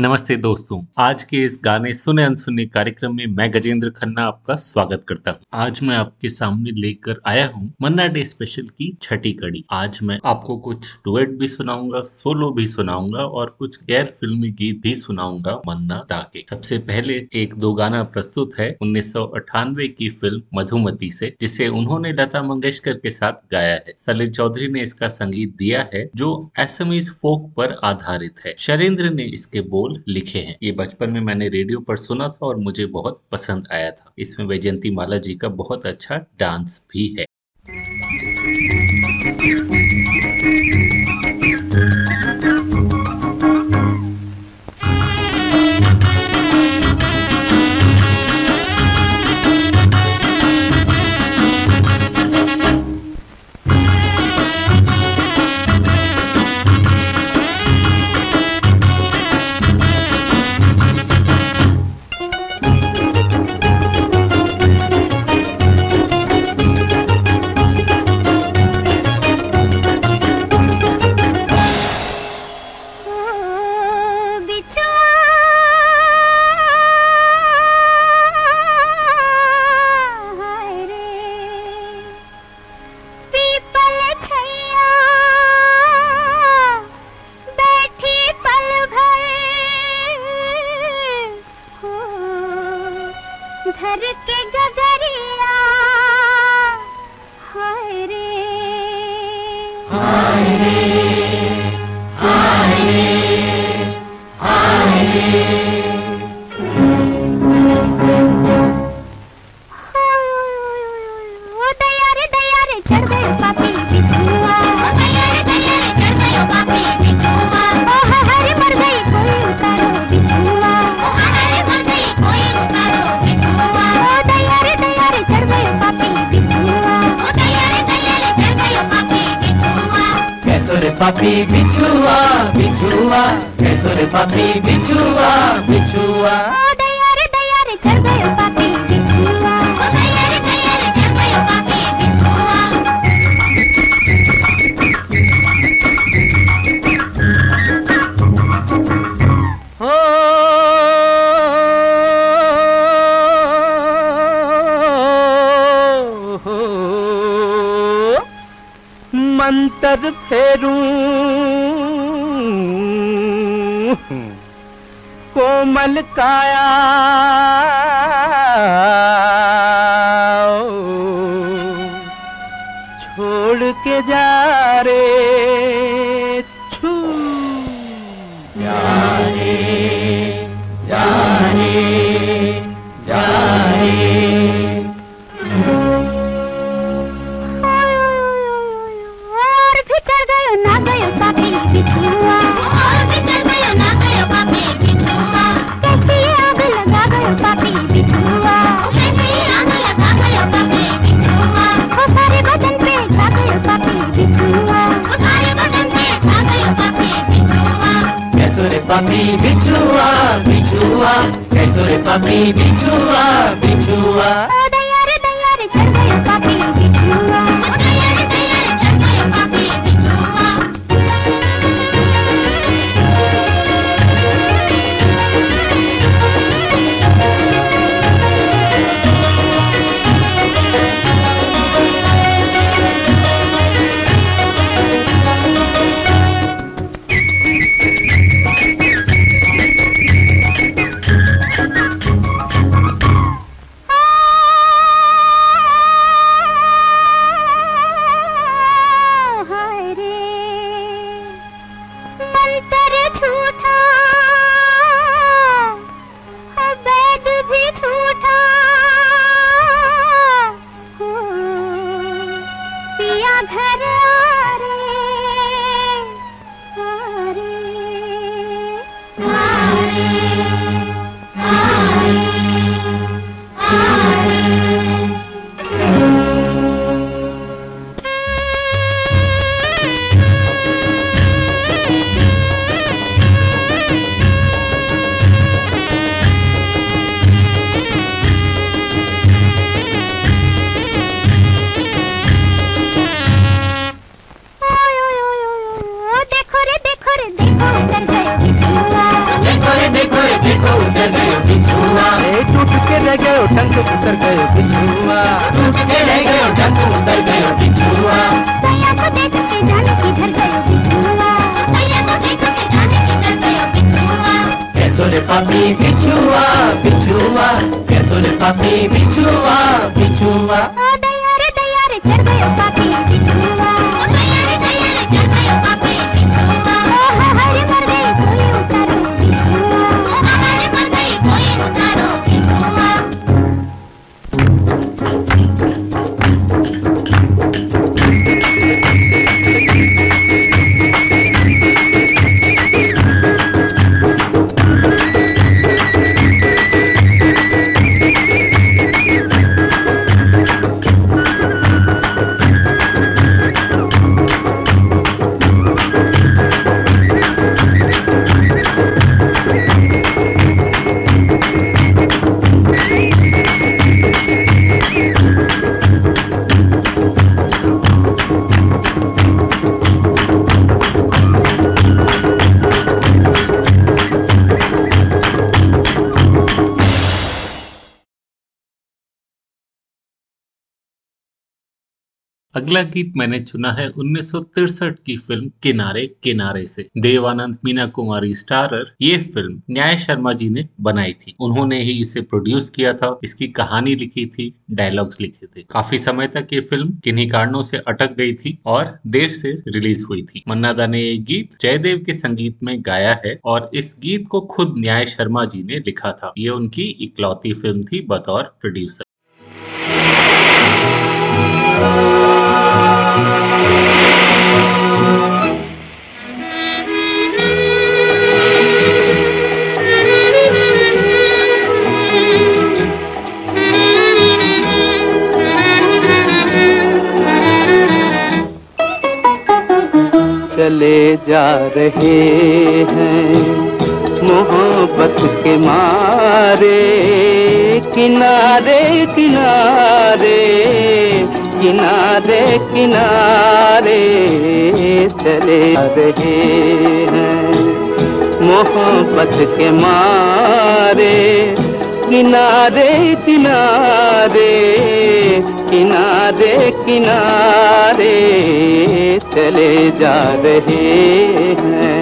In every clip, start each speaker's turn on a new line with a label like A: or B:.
A: नमस्ते दोस्तों, आज के इस गाने सुने अनसुने कार्यक्रम में मैं गजेंद्र खन्ना आपका स्वागत करता हूँ। आज मैं आपके सामने लेकर आया हूँ मन्ना डे स्पेशल की छठी कड़ी। आज मैं आपको कुछ डुएट भी सुनाऊँगा सोलो भी सुनाऊँगा और कुछ गैर फिल्मी गीत भी सुनाऊँगा मन्ना दा के। सबसे पहले एक दो गाना प्रस्तुत है उन्नीस सौ अठानवे की फ़िल्म मधुमती से, जिसे उन्होंने लता मंगेशकर के साथ गाया है। सलिल चौधरी ने इसका संगीत दिया है, जो एसएमईज फोक पर आधारित है। शरेंद्र ने इसके बोल बोल लिखे हैं। ये बचपन में मैंने रेडियो पर सुना था और मुझे बहुत पसंद आया था। इसमें वैजयंती माला जी का बहुत अच्छा डांस भी है।
B: कैसुर पपी बिछुआ बिछुआ अगला गीत मैंने चुना है उन्नीस की फ़िल्म किनारे किनारे से। देवानंद मीना कुमारी स्टारर ये फ़िल्म न्याय शर्मा जी ने बनाई थी। उन्होंने ही इसे प्रोड्यूस किया था। इसकी कहानी लिखी थी डायलॉग्स लिखे थे। काफ़ी समय तक ये फ़िल्म किन्हीं कारणों से अटक गई थी और देर से रिलीज़ हुई थी। मन्ना दा ने ये गीत जयदेव के संगीत में गाया है और इस गीत को खुद न्याय शर्मा जी ने लिखा था। ये उनकी इकलौती फ़िल्म थी, बतौर प्रोड्यूसर
C: चले जा रहे हैं। मोहब्बत के मारे, किनारे किनारे किनारे किनारे चले जा रहे हैं। मोहब्बत के मारे किनारे किनारे किनारे किनारे चले जा रहे हैं।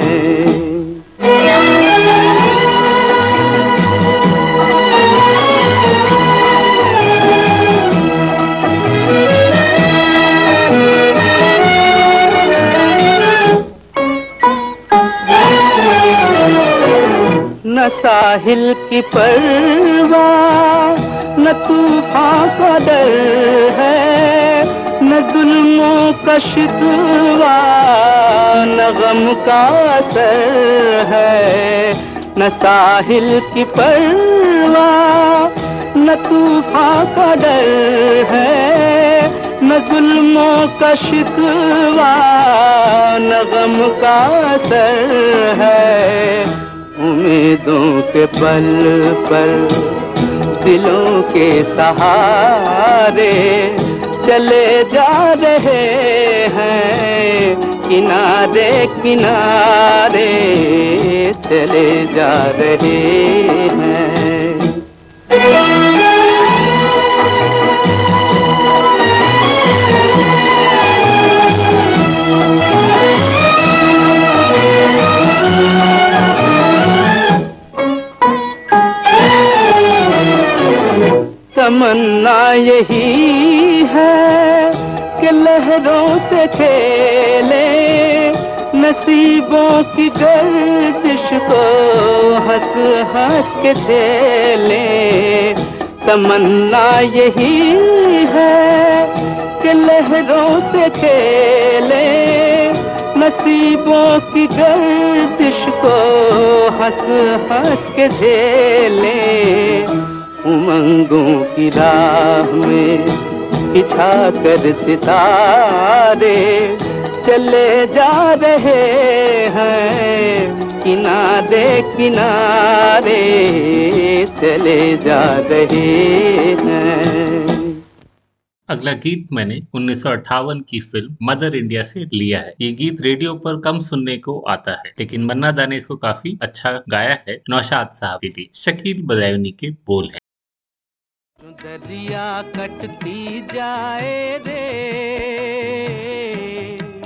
C: साहिल की परवा, न तूफ़ान का डर है, न जुल्मों का शिकवा, न गम का असर है। न साहिल की परवा, न तूफ़ान का डर है, न जुल्मों का शिकवा, न गम का असर है। उम्मीदों के पल पल दिलों के सहारे चले जा रहे हैं, किनारे किनारे चले जा रहे हैं। तमन्ना यही है कि लहरों से खेले, नसीबों की गर्दिश को हंस हंस के झेले। तमन्ना यही है कि लहरों से खेले, नसीबों की गर्दिश को हंस हंस के झेले। उमंगों की राह में पिछा कर सितारे चले जा रहे हैं किनारे किनारे चले जा रहे हैं।
B: अगला गीत मैंने उन्नीस सौ अट्ठावन की फ़िल्म मदर इंडिया से लिया है। ये गीत रेडियो पर कम सुनने को आता है, लेकिन मन्ना दा ने इसको काफ़ी अच्छा गाया है, नौशाद साहब के लिए शकील बदायूनी के बोल है।
C: दरिया कटती जाए रे।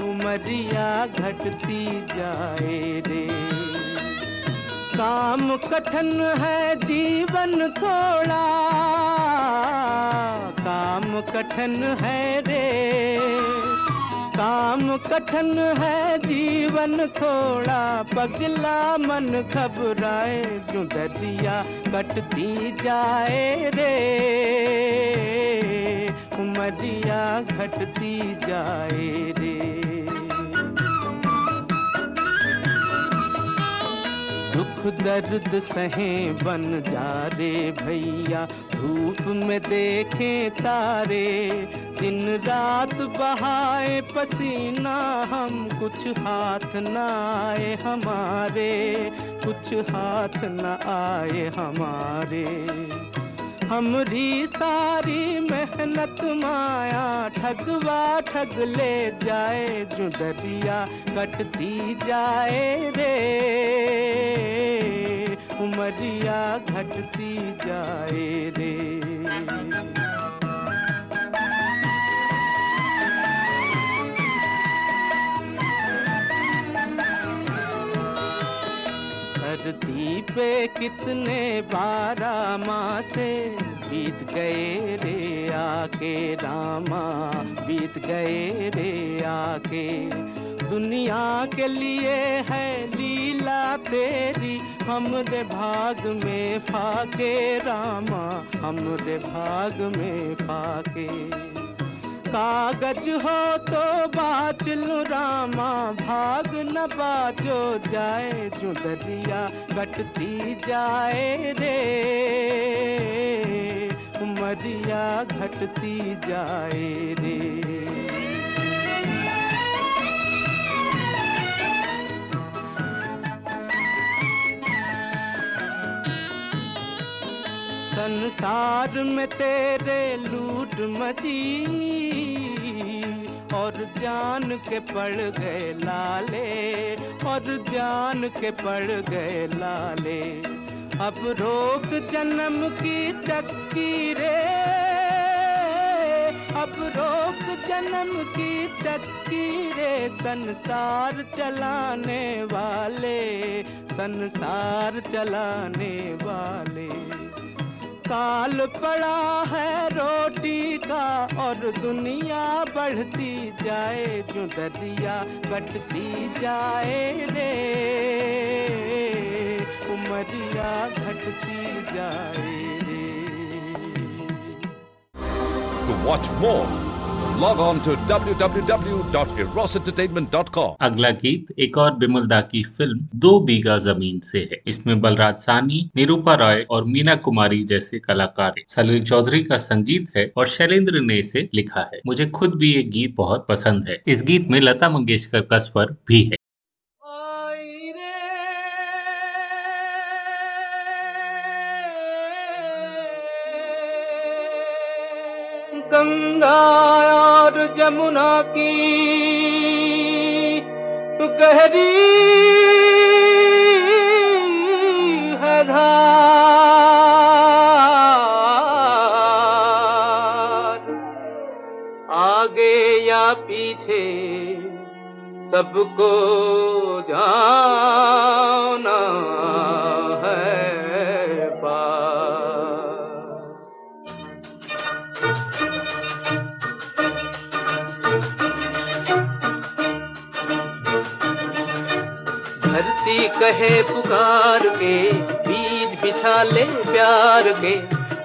C: उमरिया घटती जाए रे। काम कठिन है जीवन थोड़ा। काम कठिन है रे। काम कठिन है, जीवन थोड़ा पगला। मन घबराए, जो दरिया कटती जाए रे। उमरिया घटती जाए रे। दुख दर्द सहे बन जा रे भैया। धूप में देखे तारे, दिन रात बहाए, पसीना हम कुछ हाथ न आए हमारे, कुछ हाथ न आए हमारे। हमरी सारी मेहनत माया ठगवा ठग ले जाए, जो दरिया कटती जाए रे। उमरिया घटती जाए रे। धरती पे कितने बारह मासे बीत गए रे आके रामा, बीत गए रे आके। दुनिया के लिए है लीला तेरी, हमरे भाग में फाके रामा, हमरे भाग में फाके। कागज़ हो तो बाच लू रामा, भाग न बाजो, जाए जो दरिया कटती जाए रे। उमरिया घटती जाए रे। संसार में तेरे लूट मची और जान के पड़ गए लाले, और जान के पड़ गए लाले। अब रोक जन्म की चक्की रे, अब रोक जन्म की चक्की रे, संसार चलाने वाले, संसार चलाने वाले। काल पड़ा है रोटी का और दुनिया बढ़ती जाए जो दरिया घटती जाए रे। उमरिया घटती जाए रे।
D: To watch more, log on to www.erosentertainment.com.
B: अगला गीत एक और बिमल दा की फ़िल्म दो बीघा ज़मीन से है। इसमें बलराज सानी, निरूपा रॉय और मीना कुमारी जैसे कलाकार सलील चौधरी का संगीत है और शैलेंद्र ने इसे लिखा है। मुझे खुद भी ये गीत बहुत पसंद है। इस गीत में लता मंगेशकर का स्वर भी है।
C: जमुना की गहरी है धार आगे या पीछे सबको जाना है। धरती कहे पुकार के बीज बिछा ले प्यार के।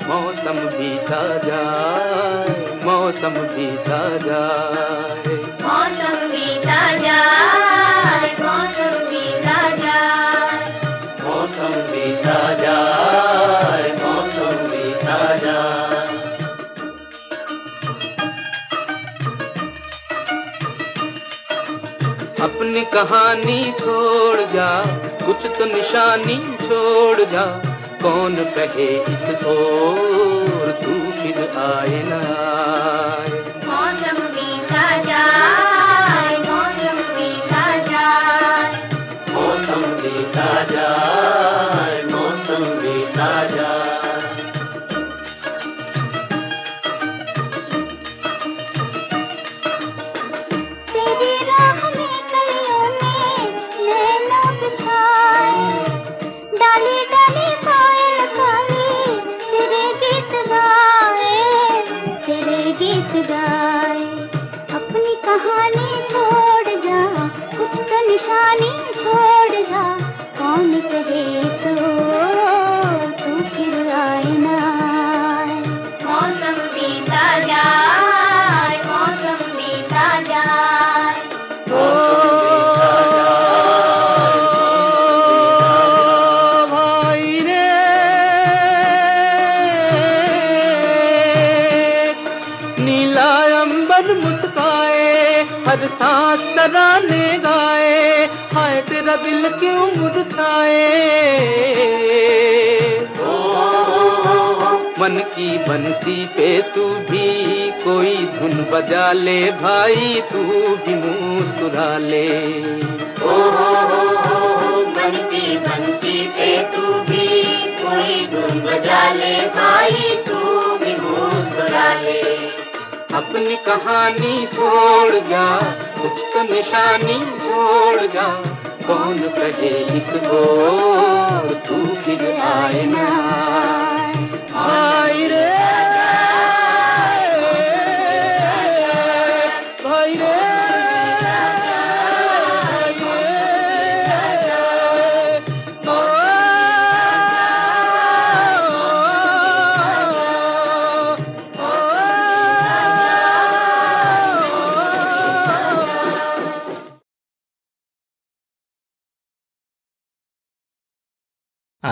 C: मौसम बीता जाए मौसम बीता जाए।
E: मौसम बीता जाए मौसम बीता जाए।
C: मौसम बीता जाए मौसम बीता जाए। अपनी कहानी छोड़ जा, कुछ तो निशानी छोड़ जा। कौन कहे इस ओर, तू फिर आए ना हाय तेरा दिल क्यों मुरझाए? मन की बंसी पे तू भी कोई धुन बजा ले भाई तू भी मुस्कुरा ले
E: बनती बंसी पे तू भी कोई धुन बजा ले भाई तू भी मुस्कुरा ले
C: अपनी कहानी छोड़ जा कुछ तो निशानी छोड़ जा। कौन कहे इस ओर तू फिर आए ना।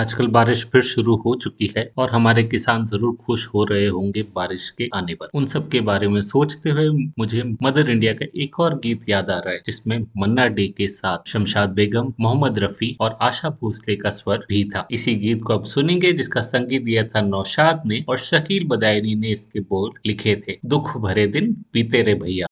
B: आजकल बारिश फिर शुरू हो चुकी है और हमारे किसान ज़रूर खुश हो रहे होंगे बारिश के आने पर। उन सब के बारे में सोचते हुए मुझे मदर इंडिया का एक और गीत याद आ रहा है, जिसमें मन्ना डे के साथ शमशाद बेगम, मोहम्मद रफी और आशा भोसले का स्वर भी था। इसी गीत को अब सुनेंगे, जिसका संगीत दिया था नौशाद ने और शकील बदायनी ने इसके बोल लिखे थे। दुख भरे दिन बीते रे भैया।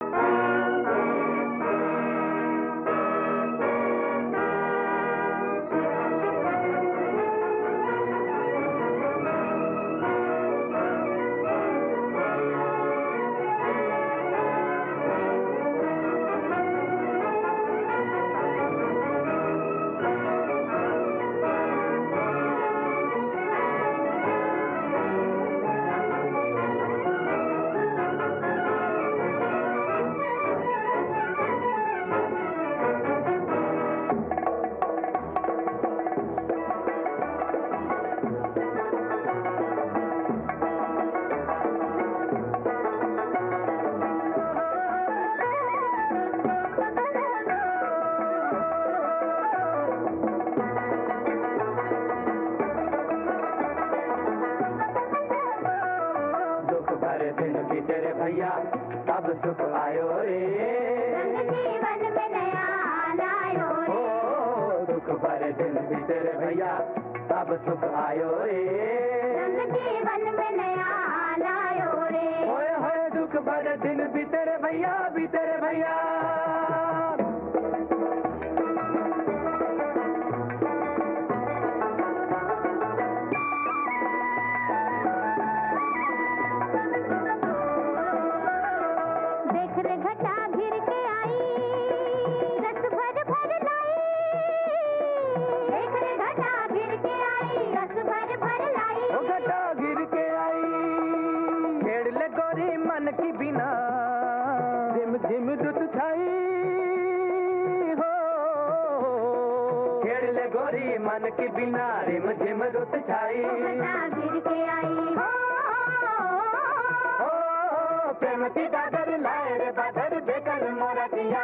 C: भैया तब सुख आयो रे।
E: जीवन में नया लायो
C: रे। होए होए दुख भर दिन बीते रे भैया बीते रे भैया। गोरी मन की बिना रिम झिम रुत छाई।
E: घिर के आई। हो
C: ओ
F: प्रेम की डागर लाए रे बादर बेकल मोरा जिया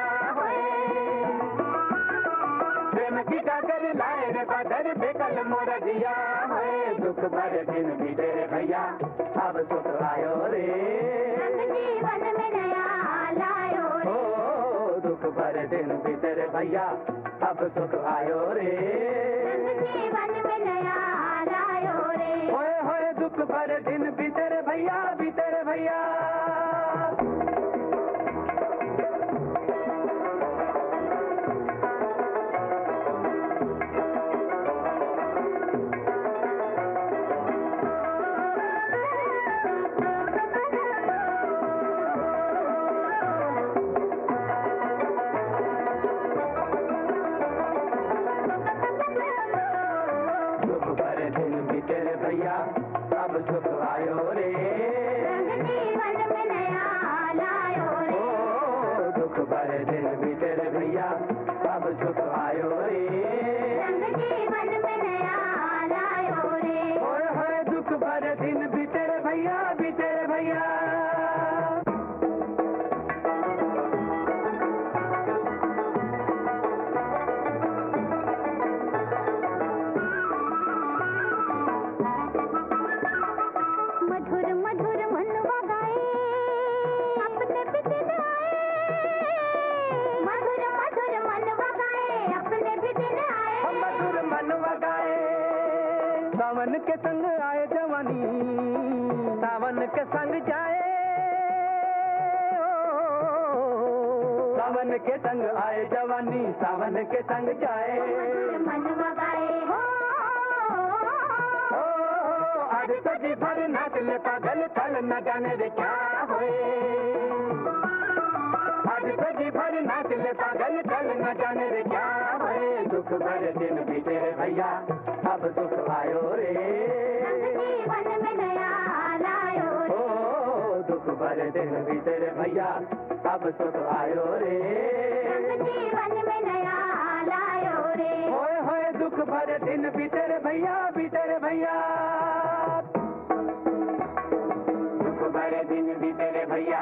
F: प्रेम की डागर लाए रे बादर बेकल मोरा जिया होए। दुख भरे दिन भी तेरे भैया अब सुख आयो रे।
E: जीवन में नया लायो रे।
F: ओ दुख भरे दिन भी तेरे भैया अब सुख आयो रे।
E: जीवन में नया लायो रे।
F: होए होए दुख भर दिन बीते भैया बीते भैया। के संग जाए। सावन के संग आए जवानी सावन के संग जाए।
E: मधुर मनवा गाए हो
F: आज तो जी भर नाच ले पागल कल न जाने रे क्या होए। आज तो जी भर नाच ले पागल कल न जाने रे क्या होए। दुख भरे दिन भी तेरे भैया अब सुख आयो रे। भरे दिन बीतर भैया अब सुख आयो रे?
E: जीवन में नया लायो रे।
F: होए होए दुख भरे दिन बीतर भैया बीतर भैया। दुख भरे दिन बीतर भैया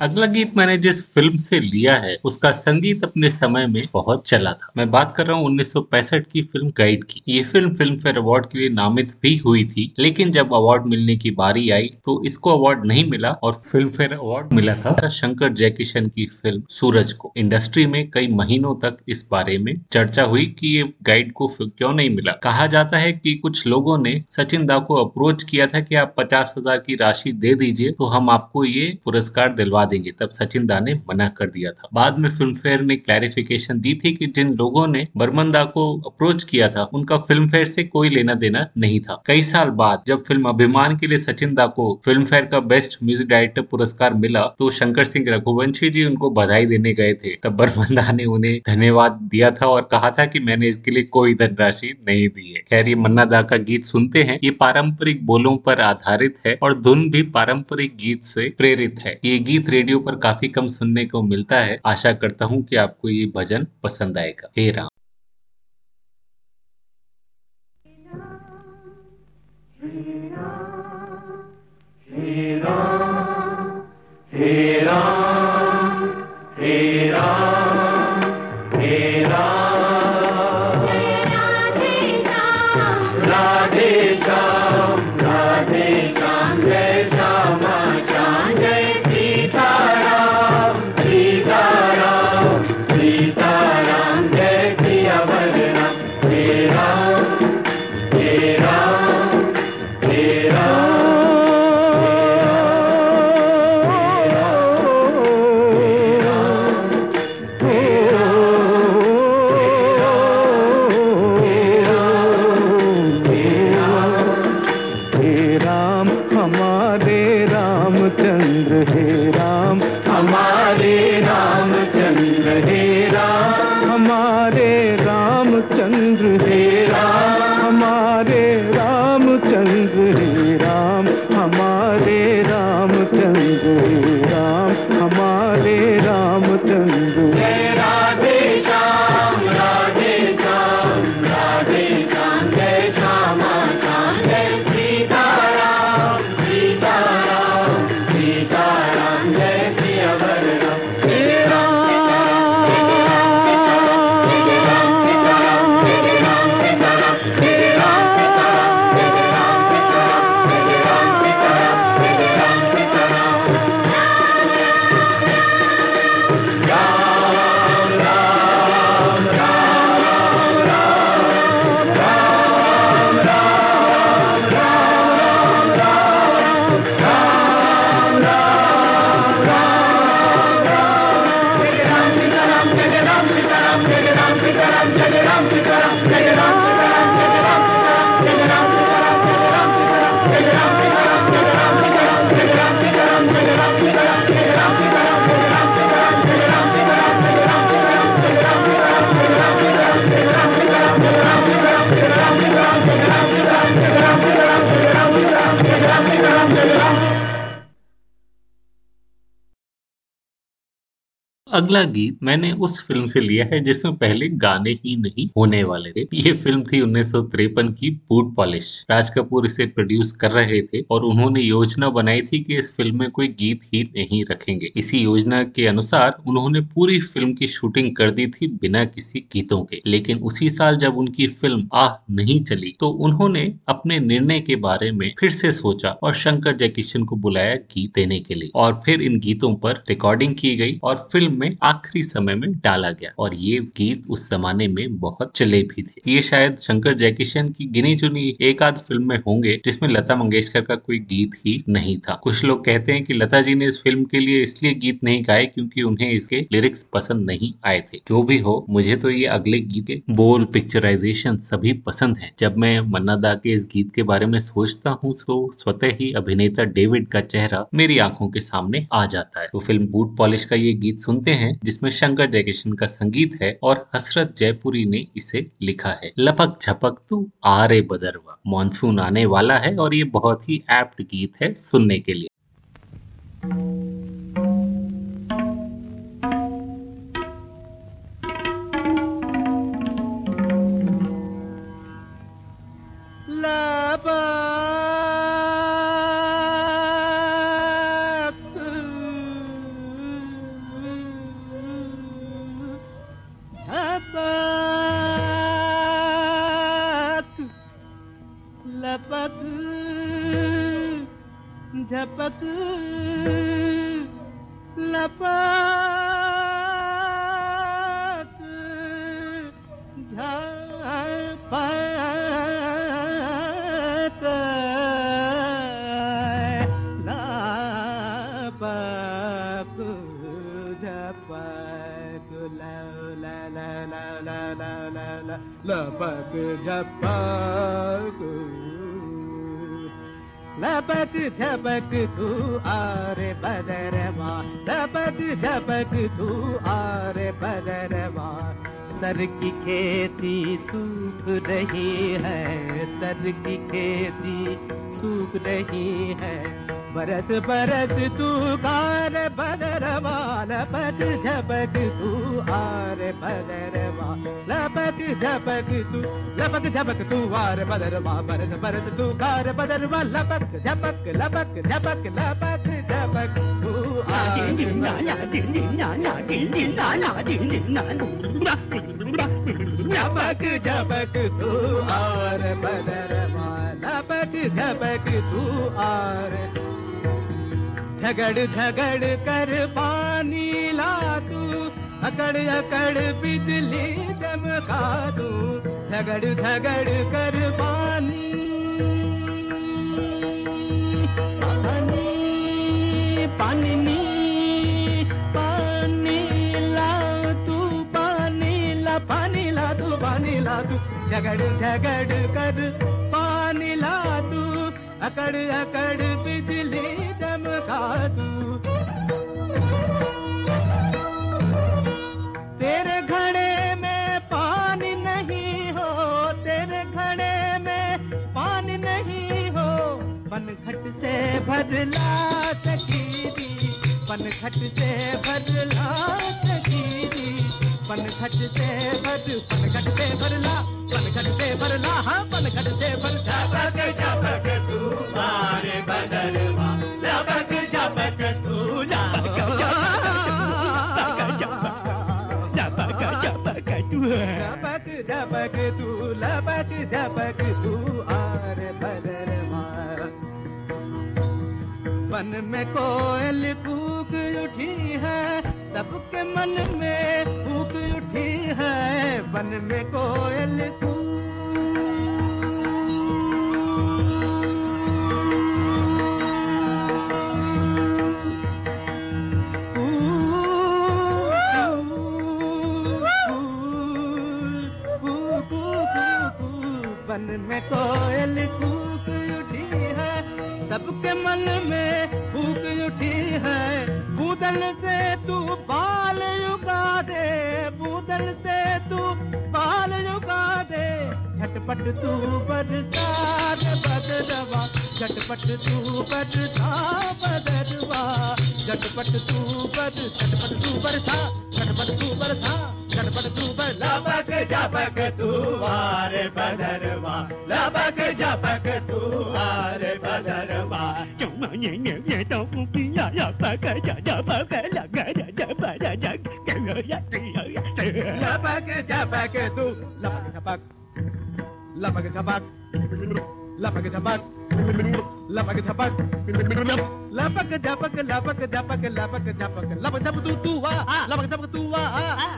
B: अगला गीत मैंने जिस फ़िल्म से लिया है, उसका संगीत अपने समय में बहुत चला था। मैं बात कर रहा हूँ 1965 की फ़िल्म गाइड की। ये फ़िल्म फ़िल्म फेयर अवार्ड के लिए नामित भी हुई थी, लेकिन जब अवार्ड मिलने की बारी आई तो इसको अवार्ड नहीं मिला और फ़िल्म फेयर अवार्ड मिला था। शंकर जयकिशन की फ़िल्म सूरज को। इंडस्ट्री में कई महीनों तक इस बारे में चर्चा हुई की ये गाइड को क्यों नहीं मिला। कहा जाता है की कुछ लोगों ने सचिन दा को अप्रोच किया था कि आप पचास हज़ार की राशि दे दीजिए तो हम आपको ये पुरस्कार दिलवा देंगे। तब सचिन दा ने मना कर दिया था। बाद में फ़िल्म फेयर ने क्लैरिफिकेशन दी थी कि जिन लोगों ने बर्मन दा को अप्रोच किया था, उनका फ़िल्म फेयर से कोई लेना देना नहीं था। कई साल बाद जब फ़िल्म अभिमान के लिए सचिन दा को फ़िल्म फेयर का बेस्ट म्यूज़िक डायरेक्टर पुरस्कार मिला तो शंकर सिंह रघुवंशी जी उनको बधाई देने गए थे। तब बर्मन दा ने उन्हें धन्यवाद दिया था और कहा था कि मैंने इसके लिए कोई धनराशि नहीं दी है। खैर, ये मन्ना दा का गीत सुनते हैं। ये पारंपरिक बोलों पर आधारित है और धुन भी पारंपरिक गीत से प्रेरित है। ये गीत रेडियो पर काफ़ी कम सुनने को मिलता है। आशा करता हूँ कि आपको ये भजन पसंद आएगा। हे राम।
F: ओ
B: अगला गीत मैंने उस फ़िल्म से लिया है जिसमें पहले गाने ही नहीं होने वाले थे। ये फ़िल्म थी उन्नीस की बूट पॉलिश। राज कपूर इसे प्रोड्यूस कर रहे थे और उन्होंने योजना बनाई थी कि इस फ़िल्म में कोई गीत ही नहीं रखेंगे। इसी योजना के अनुसार उन्होंने पूरी फ़िल्म की शूटिंग कर दी थी बिना किसी गीतों के। लेकिन उसी साल जब उनकी फ़िल्म आह नहीं चली तो उन्होंने अपने निर्णय के बारे में फिर से सोचा और शंकर जयकिशन को बुलाया गीत देने के लिए और फिर इन गीतों पर रिकॉर्डिंग की गई और फ़िल्म में आखिरी समय में डाला गया। और ये गीत उस जमाने में बहुत चले भी थे। ये शायद शंकर जयकिशन की गिनी चुनी एक आध फ़िल्म में होंगे, जिसमें लता मंगेशकर का कोई गीत ही नहीं था। कुछ लोग कहते हैं कि लता जी ने इस फ़िल्म के लिए इसलिए गीत नहीं गाए क्योंकि उन्हें इसके लिरिक्स पसंद नहीं आए थे। जो भी हो, मुझे तो ये अगले गीत के बोल पिक्चराइजेशन सभी पसंद है। जब मैं मन्ना दा के इस गीत के बारे में सोचता हूँ तो स्वतः ही अभिनेता डेविड का चेहरा मेरी आँखों के सामने आ जाता है। तो फ़िल्म बूट पॉलिश का ये गीत सुनते हैं, जिसमें शंकर जयकिशन का संगीत है और हसरत जयपुरी ने इसे लिखा है। लपक झपक तू आ रे बदरवा, मानसून आने वाला है और ये बहुत ही एप्ट गीत है सुनने के लिए।
G: Lapak, ya La la la la la la la la la la la लपक झपक तू आरे बदरवा लपक झपक तू आरे बदरवा। सर की खेती सूख रही है सर की खेती सूख रही है बरस बरस तू कार बदरवा लपक झपक तू आर बदरवा लपक झपक तू लपक झपक तू आर बदरवा बरस बरस तू कार बदरवा लपक झपक लपक झपक लपक झपक तू आर लपक झपक तू आर बदरवा लपक झपक तू आर झगड़ झगड़ कर पानी ला तू अकड़ अकड़ बिजली चमका तू झगड़ झगड़ कर पानी। पानी पानी ला तू पानी ला पानी ला तू पानी ला तू झगड़ झगड़ कर पानी ला तू अकड़ अकड़ बिजली चमका तू। तेरे घड़े में पानी नहीं हो, तेरे घड़े में पानी नहीं हो। पनघट से भरला सकीरी पनघट से भरला सकीरी। पनघट से भर पनघट से भरला पनघट से भरला हाँ पनघट से भर झपक झपक तू मारे लपक झपक तू लपक झपक तू आर मन में कोयल कूक उठी है, सबके मन में कूक उठी है। मन में कोयल बन में कोयल कूक उठी है, सबके मन में फूक उठी है। बूदल से तू बाल युगा दे बूदल से तू बाल युगा दे। झटपट तू बरसात बदरवा झटपट तू बरसा बदरवा झटपट तू बर झटपट तू बरसा, झटपट तू बरसा। झटपट तू लपक झपक तू बदरवा। लपक झपक तू बदरवा। क्यों ये ये तो पिया या पक जा जा पक लगा जा जा जा के या या लपक झपक तू। लपक झपक लपक झपक लपक झपक लपक झपक लपक झपक लपक झपक लपक झपक लपक झपक तू तू वा लपक झपक तू वा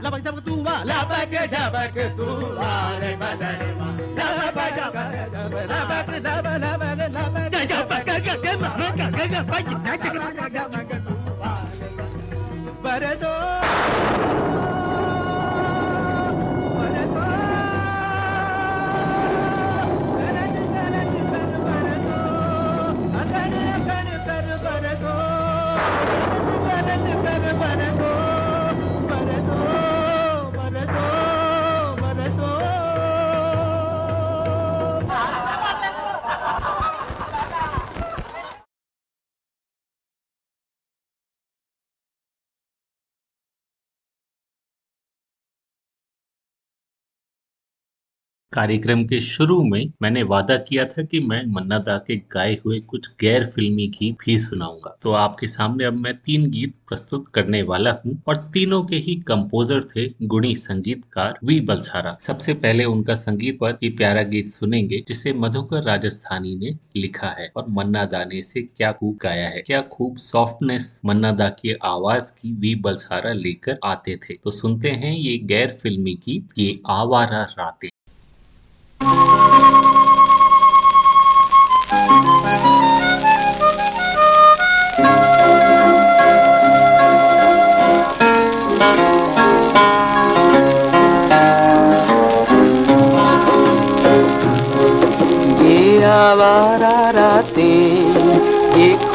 G: लपक झपक तू वा लपक झपक तू वा रे बदरवा लपक झपक लपक लपक लपक लपक झपक गगे मम गगे गगे झपक तू बरदो I'm gonna go.
B: कार्यक्रम के शुरू में मैंने वादा किया था कि मैं मन्ना दा के गाए हुए कुछ गैर फिल्मी गीत भी सुनाऊँगा। तो आपके सामने अब मैं तीन गीत प्रस्तुत करने वाला हूँ और तीनों के ही कंपोजर थे गुणी संगीतकार वी बलसारा। सबसे पहले उनका संगीत पर ये प्यारा गीत सुनेंगे, जिसे मधुकर राजस्थानी ने लिखा है और मन्ना दा ने इसे क्या खूब गाया है, क्या खूब सॉफ्टनेस मन्ना दा की आवाज़ की वी बलसारा लेकर आते थे। तो सुनते हैं ये गैर फिल्मी गीत, ये आवारा रातें।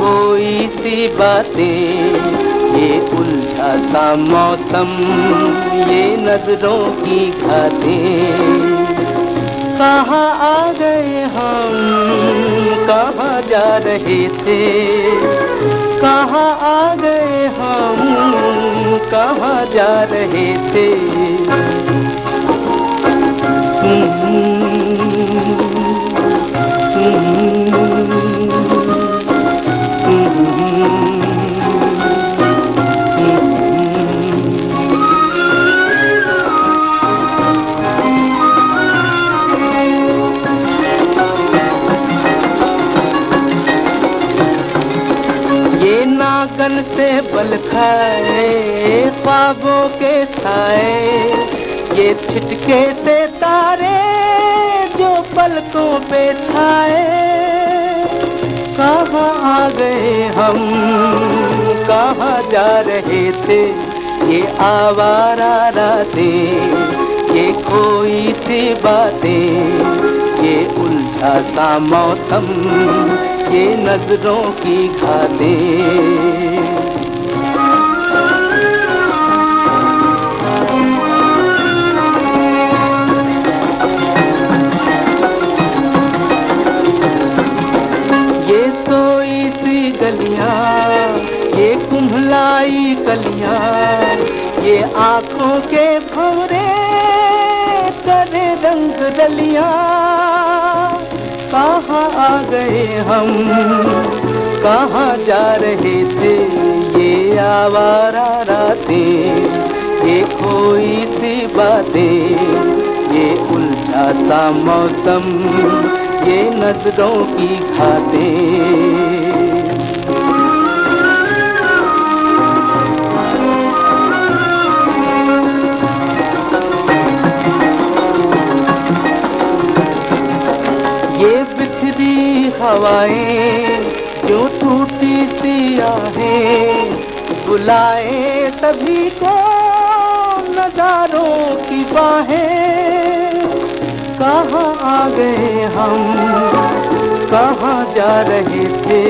C: खोई सी बातें, ये उलझा सा मौसम, ये नज़रों की खातें कहाँ आ गए हम, कहाँ जा रहे थे? कहाँ आ गए हम, कहाँ जा रहे थे? ये नागन से बल खाए, ख्वाबों के साए ये छिटके से तारे जो पलकों पे छाए। कहाँ आ गए हम, कहाँ जा रहे थे? ये आवारा रातें, ये कोई सी बातें, ये उल्टा सा मौसम। ये नज़रों की घातें ये सोई सी गलियाँ, ये कुंभलाई कलियाँ, ये आँखों के भंवरे करे रंग डलियाँ कहाँ आ गए हम? कहाँ जा रहे थे ये आवारा रातें? ये खोई सी बातें, ये उल्टा सा मौसम, ये नज़रों की खातें। हवाएँ जो टूटी सी आहें बुलाए सभी को नजारों की बाहें। कहाँ आ गए हम? कहाँ जा रहे थे?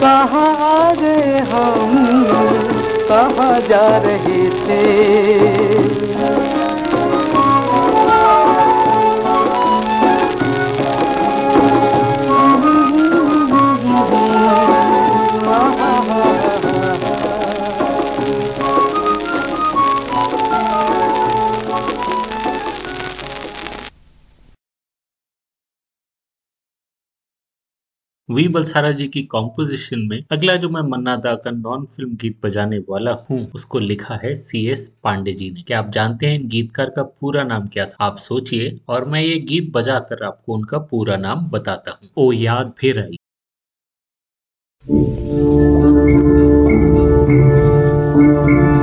C: कहाँ आ गए हम? कहाँ जा रहे थे?
B: वी बलसारा जी की कॉम्पोजिशन में अगला जो मैं मन्ना दा का नॉन फ़िल्म गीत बजाने वाला हूँ, उसको लिखा है सी एस पांडे जी ने। क्या आप जानते हैं इन गीतकार का पूरा नाम क्या था? आप सोचिए, और मैं ये गीत बजा कर आपको उनका पूरा नाम बताता हूँ। ओ याद फिर आई।
F: याद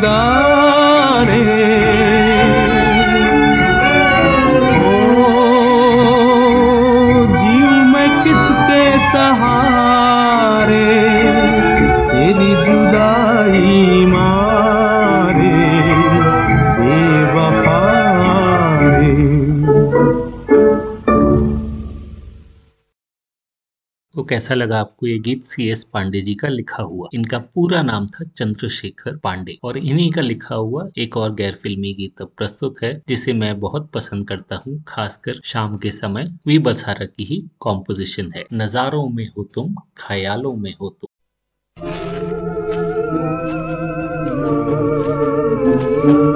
F: नजारे कैसा
B: लगा आपको ये गीत सी एस पांडे जी का लिखा हुआ। इनका पूरा नाम था चंद्रशेखर पांडे और इन्हीं का लिखा हुआ एक और गैर फिल्मी गीत अब प्रस्तुत है, जिसे मैं बहुत पसंद करता हूँ, खासकर शाम के समय। वी बसारा की ही कॉम्पोजिशन है। नजारों में हो तुम, ख्यालों में हो तुम।
F: नजारों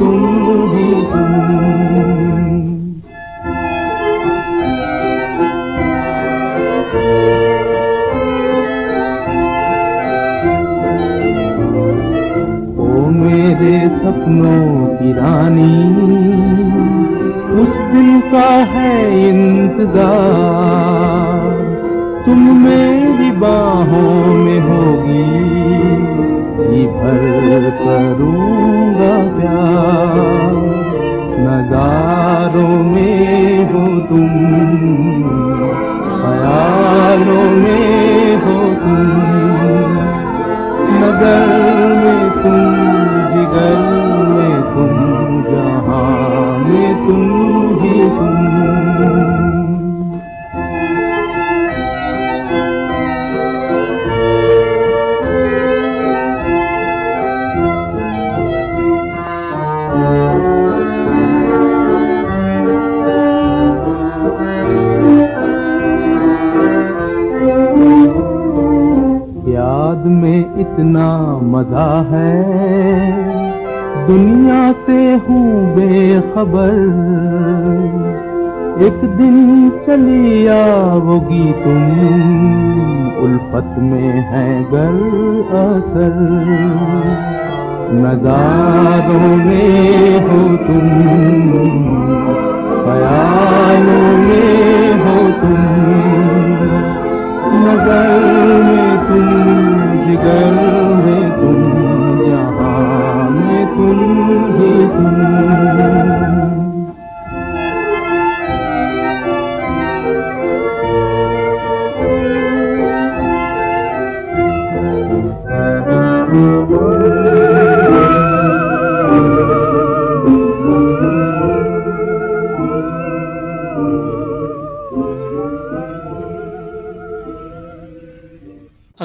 F: Oh.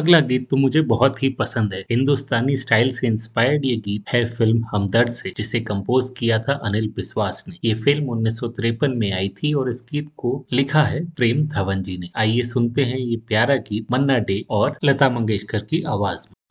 C: अगला गीत तो मुझे बहुत ही पसंद है। हिंदुस्तानी स्टाइल से इंस्पायर्ड ये गीत है फ़िल्म हमदर्द से, जिसे कंपोज किया था अनिल बिश्वास ने। ये फ़िल्म उन्नीस सौ तिरपन में आई थी और इस गीत को लिखा है प्रेम धवन जी ने। आइए सुनते हैं ये प्यारा गीत मन्ना डे और लता मंगेशकर की आवाज़ में।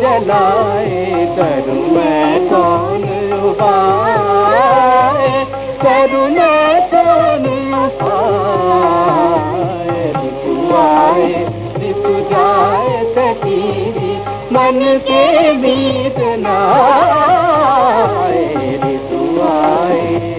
H: जलाए, करूँ मैं कौन उपाय करूँ मैं कौन उपाय ऋतु जाए सकीरी, मन के मीत नाए ऋतु आए।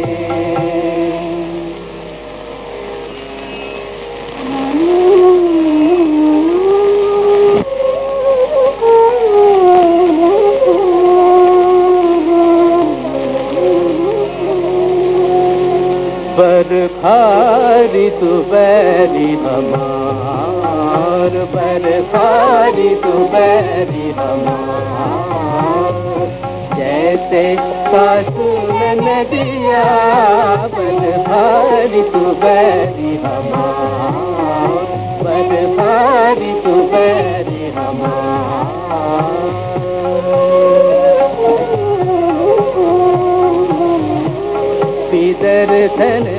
H: हारी तू बैरी हमार बरसारी तू बैरी हमार। जैसे सासू नदिया बरसारी तू बैरी हमार। बरसारी तू बैरी हमार।
C: दर्शन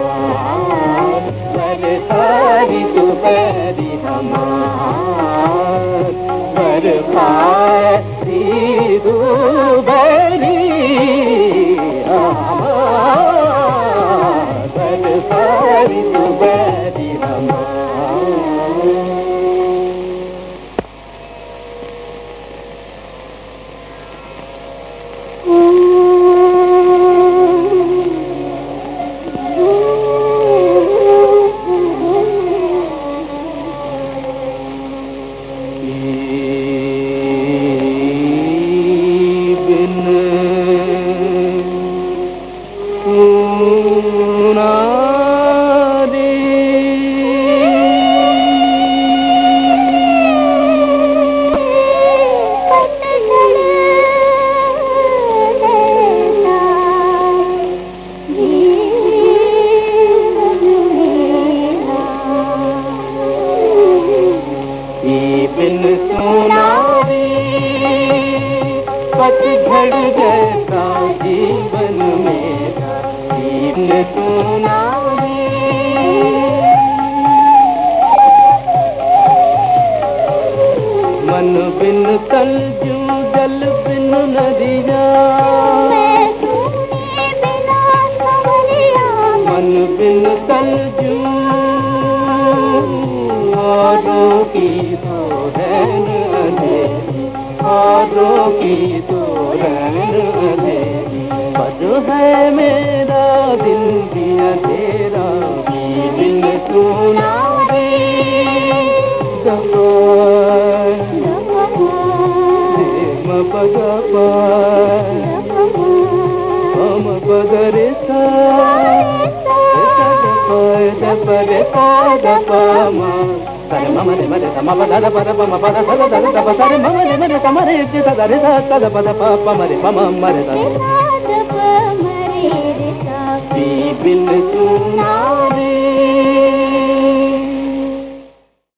C: सारी सुरि हमार सारी सुभी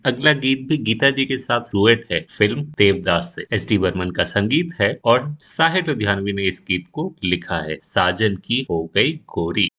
A: अगला गीत भी गीता जी के साथ रुएट है, फ़िल्म देवदास से। एस डी वर्मन का संगीत है और साहिर लुधियानवी ने इस गीत को लिखा है। साजन की हो गई गोरी।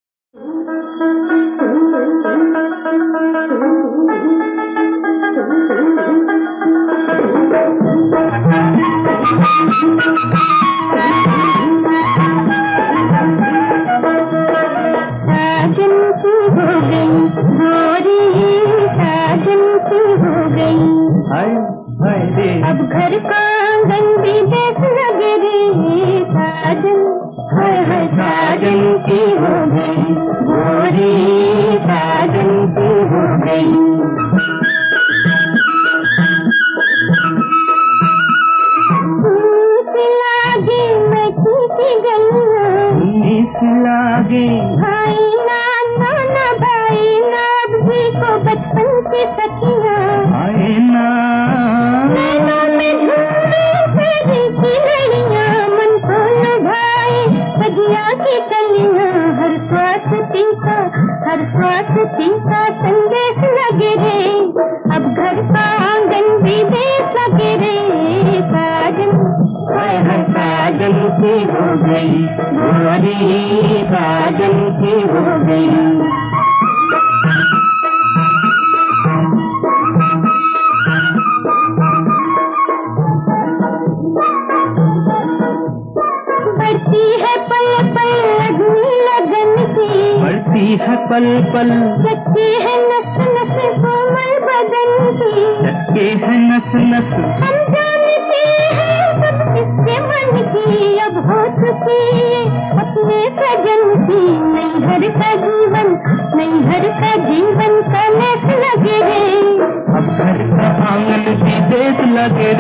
I: लगे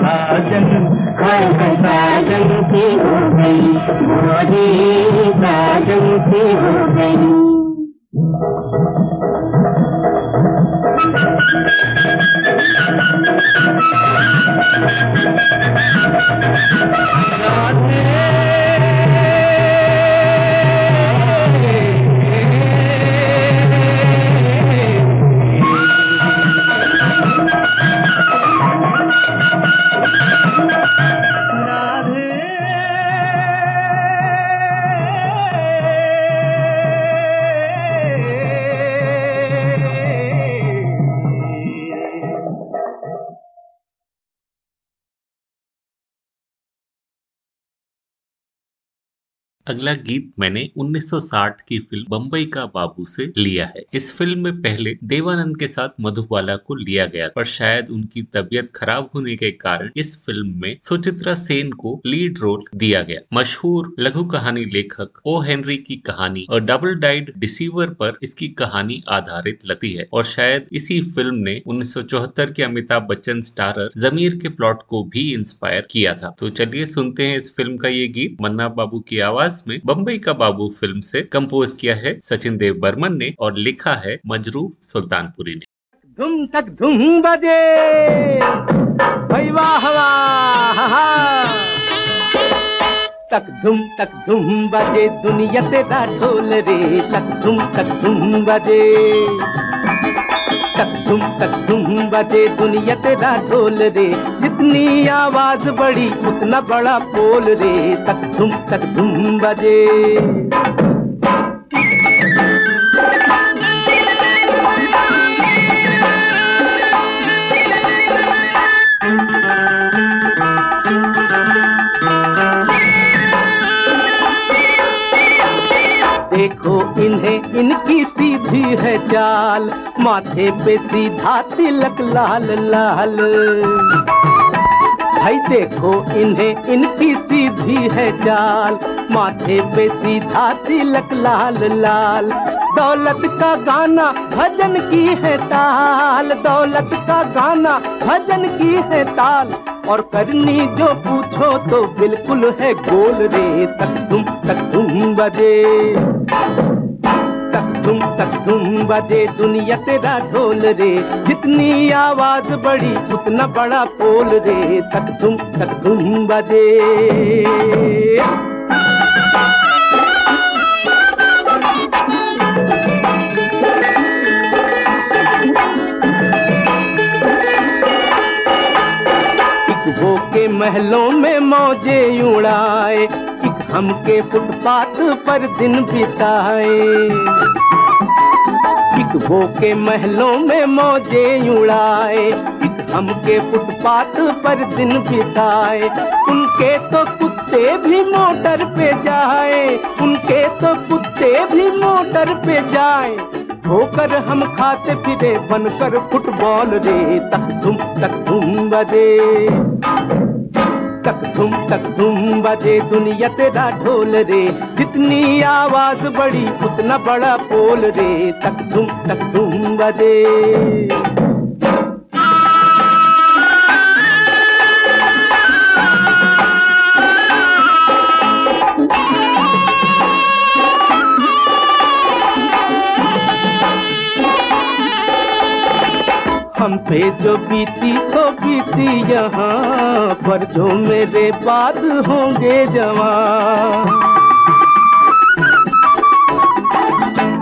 I: साजन हर साजन की हो गई मोरे साजन की हो गई। राधे
B: अगला गीत मैंने 1960 की फ़िल्म बम्बई का बाबू से लिया है। इस फ़िल्म में पहले देवानंद के साथ मधुबाला को लिया गया, पर शायद उनकी तबीयत खराब होने के कारण इस फ़िल्म में सुचित्रा सेन को लीड रोल दिया गया। मशहूर लघु कहानी लेखक ओ हेनरी की कहानी और डबल डाइड डिसीवर पर इसकी कहानी आधारित लगती है, और शायद इसी फ़िल्म ने 1974 के अमिताभ बच्चन स्टारर जमीर के प्लॉट को भी इंस्पायर किया था। तो चलिए सुनते हैं इस फ़िल्म का ये गीत, मन्ना बाबू की आवाज़। में बम्बई का बाबू फ़िल्म से कंपोज किया है सचिन देव बर्मन ने और लिखा है मजरू सुल्तानपुरी ने
C: धुम तक धुम बजे वाह। तक धुम तक धुम बजे दुनिया तेरा ढोल रे। तक धुम तक धुम बजे। तक धुम तक धुम बजे दुनिया तेरा ढोल रे। जितनी आवाज़ बड़ी, उतना बड़ा पोल रे। तक धुम तक धुम बजे। इन्हें इनकी सीधी है चाल। माथे पे सीधा तिलक लाल लाल। भाई देखो, इन्हें इनकी सीधी है चाल। माथे पे सीधा तिलक लाल लाल। दौलत का गाना भजन की है ताल। दौलत का गाना भजन की है ताल। और करनी जो पूछो तो बिल्कुल है गोल रे। तक तुम तक तुम बजे। तक तुम तक तुम बजे दुनिया तेरा ढोल रे। जितनी आवाज़ बड़ी, उतना बड़ा पोल रे। तक तुम तक तुम बजे। के महलों में मौजे उड़ाए। हमके फुटपाथ पर दिन बिताए। वो के महलों में मौजे उड़ाए। हमके फुटपाथ पर दिन बिताए। उनके तो कुत्ते भी मोटर पे जाए। उनके तो कुत्ते भी मोटर पे जाए। ठोकर हम खाते फिरे, बनकर फुटबॉल रे, तक तुम तक तुम बजे। तक धुम तक धुम बजे दुनिया तेरा ढोल रे। जितनी आवाज़ बड़ी, उतना बड़ा पोल रे। तक धुम तक धुम बजे। पे जो बीती सो बीती यहाँ, पर जो मेरे बाद होंगे जवान।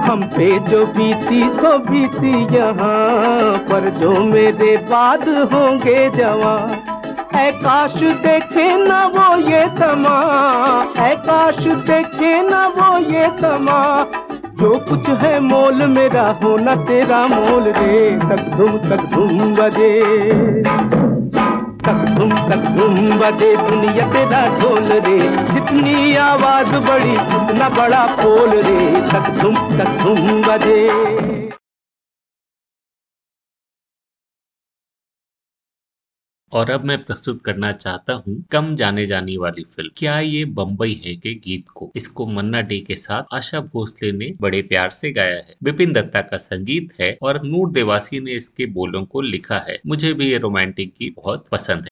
C: हम पे जो बीती सो बीती यहाँ, पर जो मेरे बाद होंगे जवान। ऐ काश देखे न वो ये समा, ऐ काश देखे न वो ये समा जो कुछ है मोल मेरा होना तेरा मोल रे। तक धुम तक धुम बजे। तक धुम तक धुम बजे, दुनिया तेरा ढोल रे। जितनी आवाज़ बड़ी, उतना बड़ा पोल रे। तक धुम तक धुम बजे।
B: और अब मैं प्रस्तुत करना चाहता हूँ कम जाने जाने वाली फ़िल्म। क्या ये बम्बई है के गीत को? इसको मन्ना डे के साथ आशा भोसले ने बड़े प्यार से गाया है। विपिन दत्ता का संगीत है और नूर देवासी ने इसके बोलों को लिखा है। मुझे भी ये रोमांटिक गीत बहुत पसंद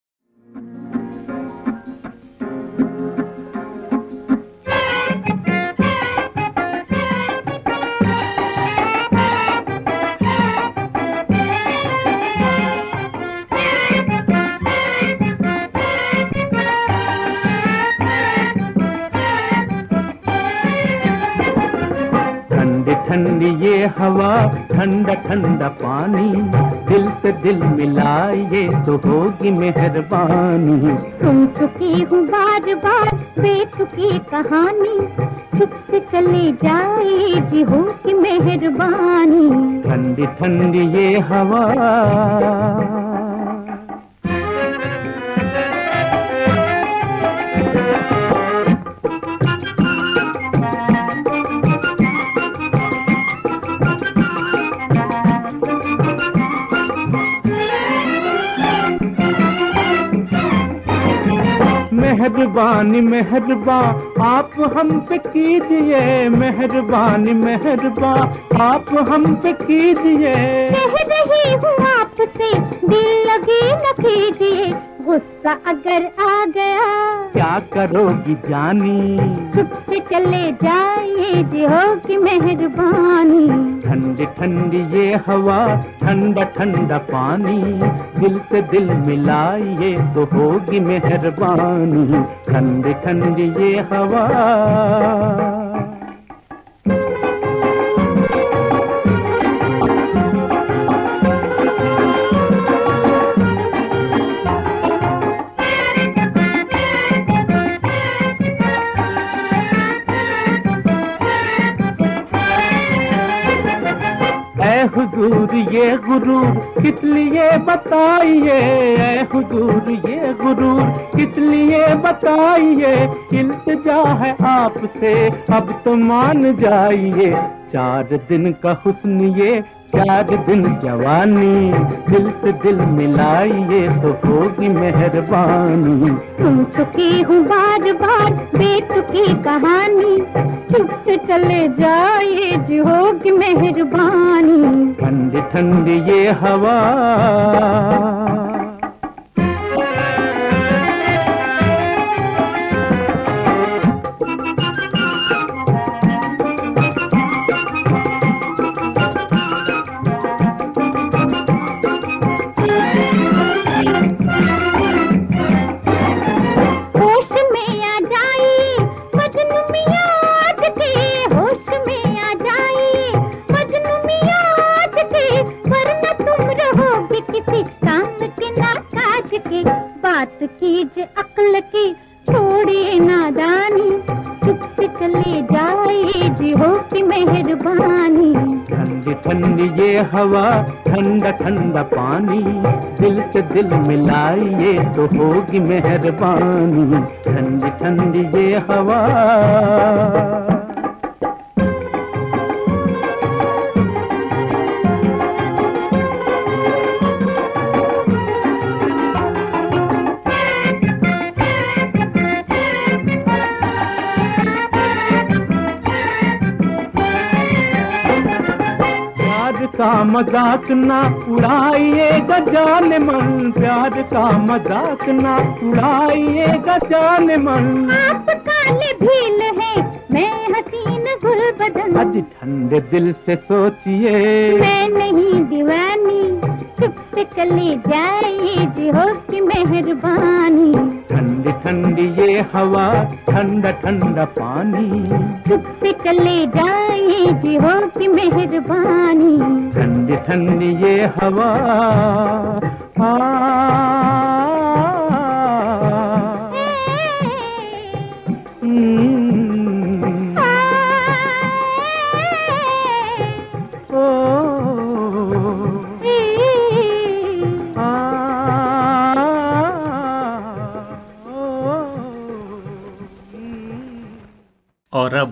C: ये हवा ठंडा ठंडा पानी दिल से दिल मिलाइए तो होगी मेहरबानी।
E: सुन चुकी हूँ बार बार बेतुकी कहानी चुप से चले जाए जी हो की मेहरबानी।
C: ठंडी ठंडी ये हवा। मेहरबानी, मेहरबा, आप हम पे कीजिए। मेहरबानी, मेहरबा, आप हम पे कीजिए।
E: रही हूँ आपसे, दिल लगी न कीजिए। गुस्सा अगर आ गया
C: क्या करोगी जानी?
E: चुप से चले जाइए जी हो की मेहरबानी?
C: ठंडी ठंडी ये हवा ठंडा ठंडा पानी। दिल से दिल मिलाइए तो होगी मेहरबानी। ठंडी ठंडी ये हवा। ये गुरूर किस लिए बताइए? हुजूर, ये गुरूर किस लिए बताइए? इल्तिजा है आपसे, अब तो मान जाइए। चार दिन का हुस्न ये चार दिन जवानी दिल से दिल मिलाइए तो होगी मेहरबानी।
E: सुन चुकी हूँ बार बार बेतुकी कहानी चुप से चले जाइए जी होगी मेहरबानी।
C: ठंड ठंड ये हवा। हवा, ठंडा ठंडा पानी, दिल से दिल मिलाइए तो होगी मेहरबानी। ठंडी ठंडी ये हवा। का मज़ाक ना उड़ाइएगा जान मन प्यार का मज़ाक ना उड़ाइएगा जान मन।
E: आप काले भील है मैं हसीन गुल बदन
C: आज ठंडे दिल से सोचिए।
E: मैं नहीं दीवानी से चली जाए जी हो की मेहरबानी।
C: ठंडी ठंडी ये हवा ठंडा ठंडा पानी।
E: चुप से चले जाए जी हो की मेहरबानी।
C: ठंडी ठंडी ये हवा आ,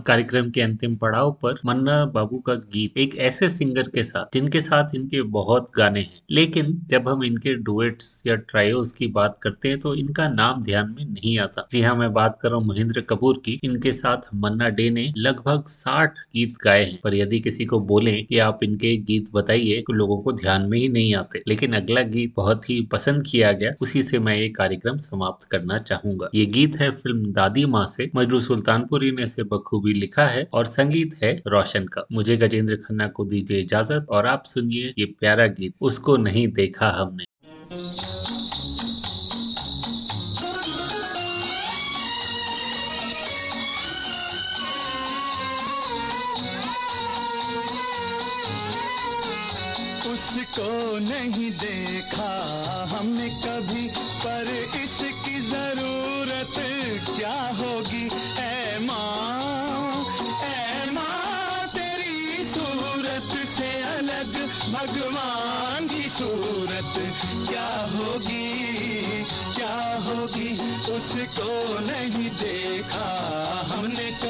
B: कार्यक्रम के अंतिम पड़ाव पर मन्ना बाबू का गीत एक ऐसे सिंगर के साथ, जिनके साथ इनके बहुत गाने हैं। लेकिन जब हम इनके डुएट्स या ट्रायोस की बात करते हैं तो इनका नाम ध्यान में नहीं आता। जी हाँ मैं बात कर रहा हूँ महेंद्र कपूर की। इनके साथ मन्ना डे ने लगभग साठ गीत गाए हैं। पर यदि किसी को बोले कि आप इनके गीत बताइए तो लोगों को ध्यान में ही नहीं आते। लेकिन अगला गीत बहुत ही पसंद किया गया। उसी से मैं ये कार्यक्रम समाप्त करना चाहूँगा। ये गीत है फ़िल्म दादी माँ से। मजरू सुल्तानपुरी ने इसे बखूबी भी लिखा है और संगीत है रोशन का। मुझे गजेंद्र खन्ना को दीजिए इजाज़त और आप सुनिए ये प्यारा गीत, उसको नहीं देखा हमने।
J: उसको नहीं देखा हमने कभी, पर इसकी ज़रूरत क्या हो जग भगवान की सूरत क्या होगी? क्या होगी? उसको नहीं देखा हमने
F: कर...